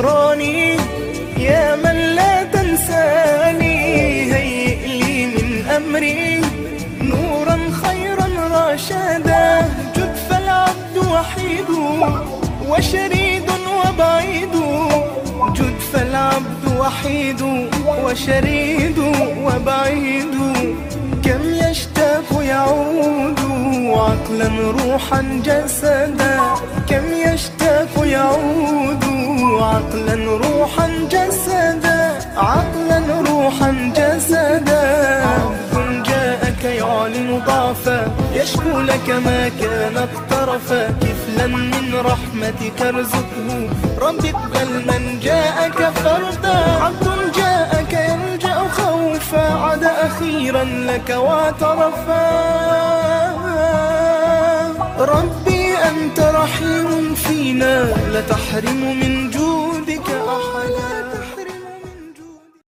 غفراني يا من لا تنساني. هيئ لي من أمري نورا خيرا راشدا جد فالعبد وحيد وشريد وبعيد. جد فالعبد وحيد وشريد وبعيد. كم يشتاق يعود عقلا روحا جسدا. عقلا روحا جسدا عقلا روحا جسدا. عبد جاءك يعلن ضعفا يشكو لك ما كان اقترفا. كفلا من رحمتك ارزقه. رب اقبل من جاءك فردا. عبد جاءك يلجأ خوفا. عاد أخيرا لك واعترفا. ربي أنت رحيم فينا. لا تحرم من